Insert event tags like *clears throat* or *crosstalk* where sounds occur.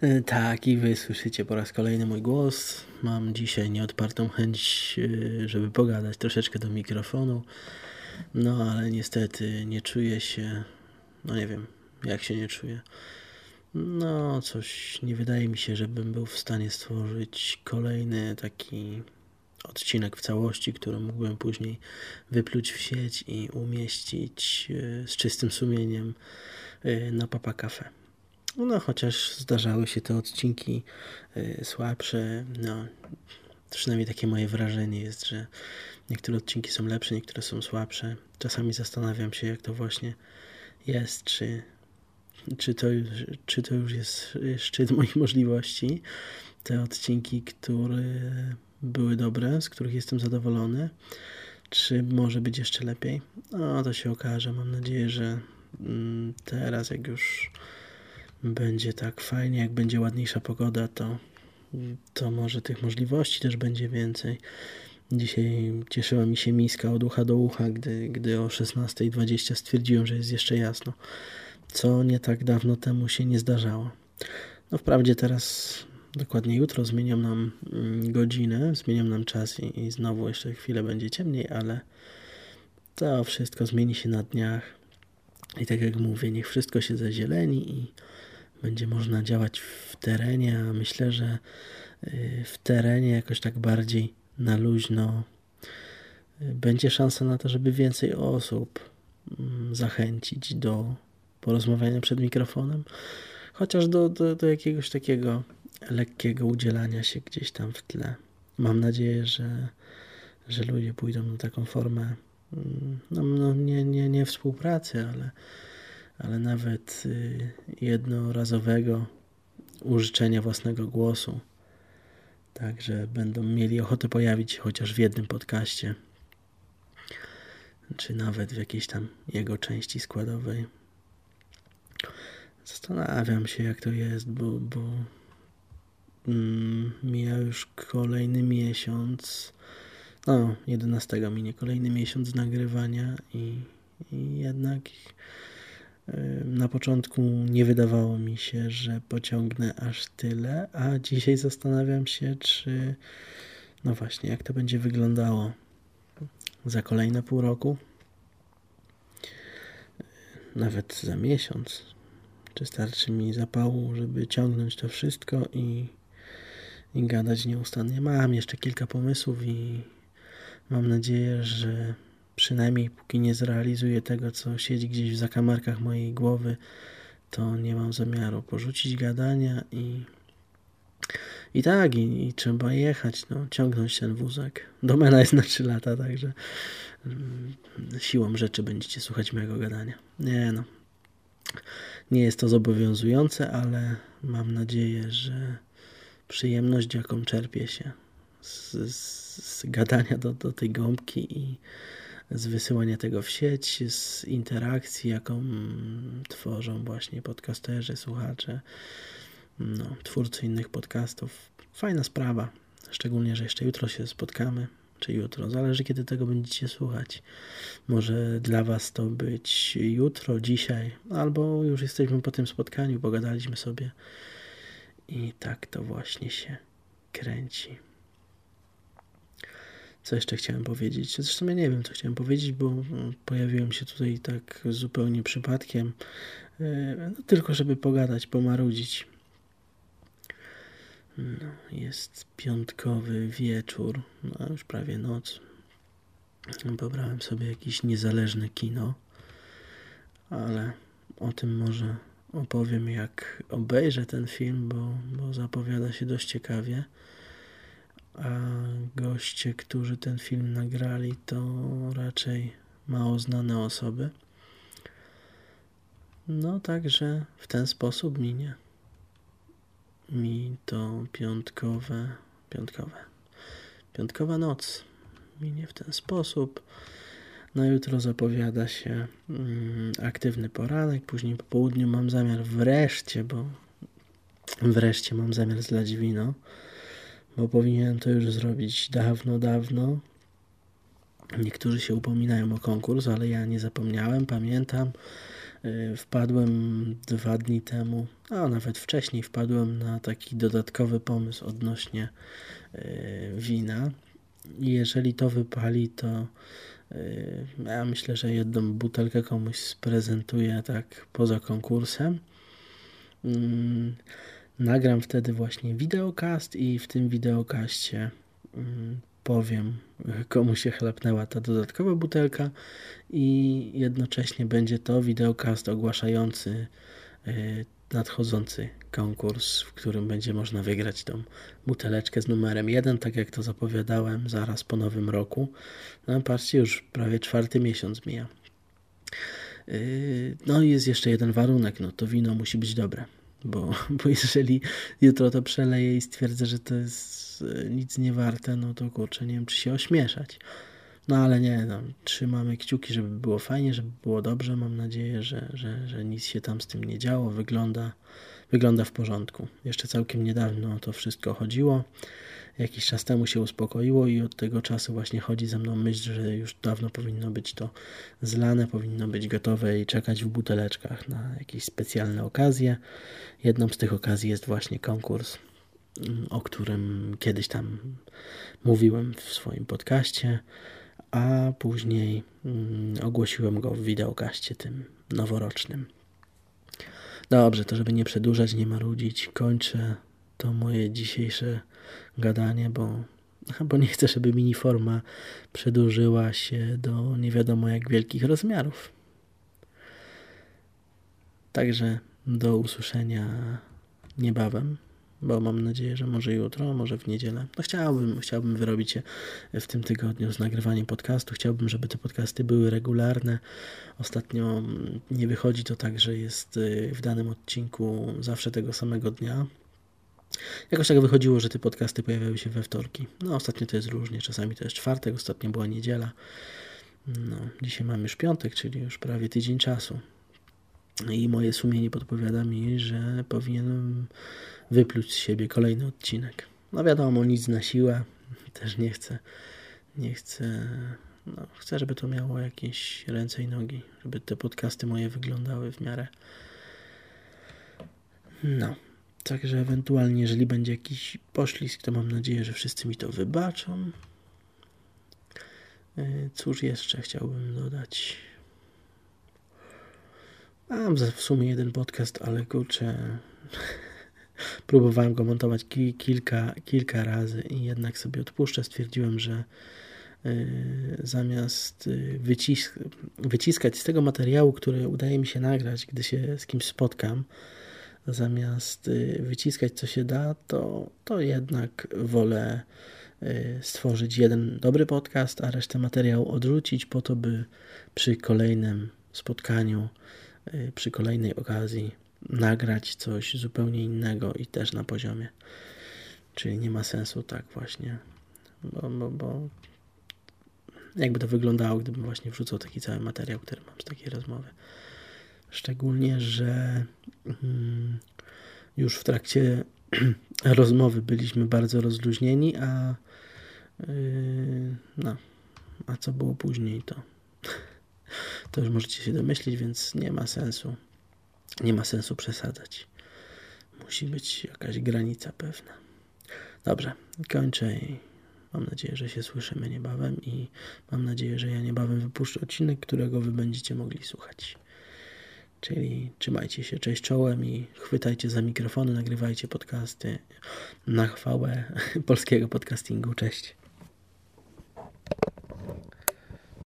E, tak, i wy słyszycie po raz kolejny mój głos. Mam dzisiaj nieodpartą chęć, e, żeby pogadać troszeczkę do mikrofonu. No, ale niestety nie czuję się. No, nie wiem, jak się nie czuję. No, coś nie wydaje mi się, żebym był w stanie stworzyć kolejny taki odcinek w całości, który mógłbym później wypluć w sieć i umieścić e, z czystym sumieniem na Papa Cafe. No, chociaż zdarzały się te odcinki y, słabsze, no, przynajmniej takie moje wrażenie jest, że niektóre odcinki są lepsze, niektóre są słabsze. Czasami zastanawiam się, jak to właśnie jest, czy, czy, to, już, czy to już jest szczyt moich możliwości. Te odcinki, które były dobre, z których jestem zadowolony, czy może być jeszcze lepiej? No, to się okaże. Mam nadzieję, że mm, teraz, jak już będzie tak fajnie, jak będzie ładniejsza pogoda, to, to może tych możliwości też będzie więcej. Dzisiaj cieszyła mi się miska od ucha do ucha, gdy, gdy o 16.20 stwierdziłem, że jest jeszcze jasno, co nie tak dawno temu się nie zdarzało. No wprawdzie teraz, dokładnie jutro, zmienią nam mm, godzinę, zmienią nam czas i, i znowu jeszcze chwilę będzie ciemniej, ale to wszystko zmieni się na dniach. I tak jak mówię, niech wszystko się zazieleni i będzie można działać w terenie, a myślę, że y, w terenie jakoś tak bardziej na luźno y, będzie szansa na to, żeby więcej osób mm, zachęcić do porozmawiania przed mikrofonem, chociaż do, do, do jakiegoś takiego lekkiego udzielania się gdzieś tam w tle. Mam nadzieję, że, że ludzie pójdą na taką formę mm, no, no nie, nie, nie współpracy, ale ale nawet y, jednorazowego użyczenia własnego głosu. Także będą mieli ochotę pojawić się chociaż w jednym podcaście, czy nawet w jakiejś tam jego części składowej. Zastanawiam się, jak to jest, bo, bo mm, mija już kolejny miesiąc, no 11 minie kolejny miesiąc nagrywania i, i jednak na początku nie wydawało mi się, że pociągnę aż tyle, a dzisiaj zastanawiam się, czy no właśnie, jak to będzie wyglądało za kolejne pół roku, nawet za miesiąc. Czy starczy mi zapału, żeby ciągnąć to wszystko i, i gadać nieustannie? Mam jeszcze kilka pomysłów i mam nadzieję, że przynajmniej póki nie zrealizuję tego, co siedzi gdzieś w zakamarkach mojej głowy, to nie mam zamiaru porzucić gadania i i tak, i, i trzeba jechać, no, ciągnąć ten wózek. Domena jest na 3 lata, także mm, siłą rzeczy będziecie słuchać mojego gadania. Nie no, nie jest to zobowiązujące, ale mam nadzieję, że przyjemność, jaką czerpie się z, z, z gadania do, do tej gąbki i z wysyłania tego w sieć, z interakcji, jaką tworzą właśnie podcasterzy, słuchacze, no, twórcy innych podcastów. Fajna sprawa, szczególnie, że jeszcze jutro się spotkamy, czy jutro, zależy kiedy tego będziecie słuchać. Może dla Was to być jutro, dzisiaj, albo już jesteśmy po tym spotkaniu, pogadaliśmy sobie i tak to właśnie się kręci. Co jeszcze chciałem powiedzieć? Zresztą ja nie wiem, co chciałem powiedzieć, bo mm, pojawiłem się tutaj tak zupełnie przypadkiem, e, no, tylko żeby pogadać, pomarudzić. No, jest piątkowy wieczór, no już prawie noc. Pobrałem sobie jakieś niezależne kino, ale o tym może opowiem, jak obejrzę ten film, bo, bo zapowiada się dość ciekawie goście, którzy ten film nagrali, to raczej mało znane osoby. No także w ten sposób minie mi to piątkowe, piątkowe, piątkowa noc minie w ten sposób. Na jutro zapowiada się mm, aktywny poranek, później po południu mam zamiar wreszcie, bo wreszcie mam zamiar zlać wino bo powinienem to już zrobić dawno, dawno. Niektórzy się upominają o konkurs, ale ja nie zapomniałem, pamiętam, Y, wpadłem dwa dni temu, a nawet wcześniej wpadłem na taki dodatkowy pomysł odnośnie y, wina. Jeżeli to wypali, to y, ja myślę, że jedną butelkę komuś sprezentuję tak poza konkursem. Nagram wtedy właśnie wideokast i w tym wideokaście mm, powiem, *laughs* komu się chlapnęła ta dodatkowa butelka i jednocześnie będzie to wideokast ogłaszający e, nadchodzący konkurs, w którym będzie można wygrać tą buteleczkę z numerem 1, tak jak to zapowiadałem zaraz po nowym roku. No patrzcie, już prawie czwarty miesiąc mija. E, no i jest jeszcze jeden warunek, no to wino musi być dobre, bo, bo jeżeli jutro to przeleję i stwierdzę, że to jest E, nic nie warte, no to kurczę, nie wiem, czy się ośmieszać. No ale nie, no, trzymamy kciuki, żeby było fajnie, żeby było dobrze. Mam nadzieję, że, że, że nic się tam z tym nie działo. Wygląda, wygląda w porządku. Jeszcze całkiem niedawno to wszystko chodziło. Jakiś czas temu się uspokoiło i od tego czasu właśnie chodzi ze mną myśl, że już dawno powinno być to zlane, powinno być gotowe i czekać w buteleczkach na jakieś specjalne okazje. Jedną z tych okazji jest właśnie konkurs o którym kiedyś tam mówiłem w swoim podcaście, a później mm, ogłosiłem go w wideokaście tym noworocznym. Dobrze, to żeby nie przedłużać, nie marudzić, kończę to moje dzisiejsze gadanie, bo, *laughs* bo nie chcę, żeby miniforma przedłużyła się do nie wiadomo jak wielkich rozmiarów. Także do usłyszenia niebawem bo mam nadzieję, że może jutro, może w niedzielę. No chciałbym, chciałbym wyrobić się w tym tygodniu z nagrywaniem podcastu. Chciałbym, żeby te podcasty były regularne. Ostatnio nie wychodzi to tak, że jest y, w danym odcinku zawsze tego samego dnia. Jakoś tak wychodziło, że te podcasty pojawiały się we wtorki. No ostatnio to jest różnie, czasami to jest czwartek, ostatnio była niedziela. No, dzisiaj mamy już piątek, czyli już prawie tydzień czasu. I moje sumienie podpowiada mi, że powinienem wypluć z siebie kolejny odcinek. No wiadomo, nic na siłę, też nie chcę, nie chcę, no, chcę, żeby to miało jakieś ręce i nogi, żeby te podcasty moje wyglądały w miarę. No, także ewentualnie, jeżeli będzie jakiś poślizg, to mam nadzieję, że wszyscy mi to wybaczą. E, cóż jeszcze chciałbym dodać? Mam w sumie jeden podcast, ale kurczę, *laughs* Próbowałem go montować ki kilka, kilka razy i jednak sobie odpuszczę. Stwierdziłem, że y, zamiast y, wycis wyciskać z tego materiału, który udaje mi się nagrać, gdy się z kimś spotkam, zamiast y, wyciskać co się da, to, to jednak wolę stworzyć jeden dobry podcast, a resztę materiału odrzucić po to, by przy kolejnym spotkaniu, przy kolejnej okazji nagrać coś zupełnie innego i też na poziomie. Czyli nie ma sensu tak właśnie, bo, bo, bo jakby to wyglądało, gdybym właśnie wrzucał taki cały materiał, który mam z takiej rozmowy. Szczególnie, że mm, już w trakcie *clears throat* rozmowy byliśmy bardzo rozluźnieni, a yy, no, a co było później, to to już możecie się domyślić, więc nie ma sensu nie ma sensu przesadzać. Musi być jakaś granica pewna. Dobrze, kończę i mam nadzieję, że się słyszymy niebawem i mam nadzieję, że ja niebawem wypuszczę odcinek, którego wy będziecie mogli słuchać. Czyli trzymajcie się, cześć czołem i chwytajcie za mikrofony, nagrywajcie podcasty na chwałę *laughs* polskiego podcastingu. Cześć.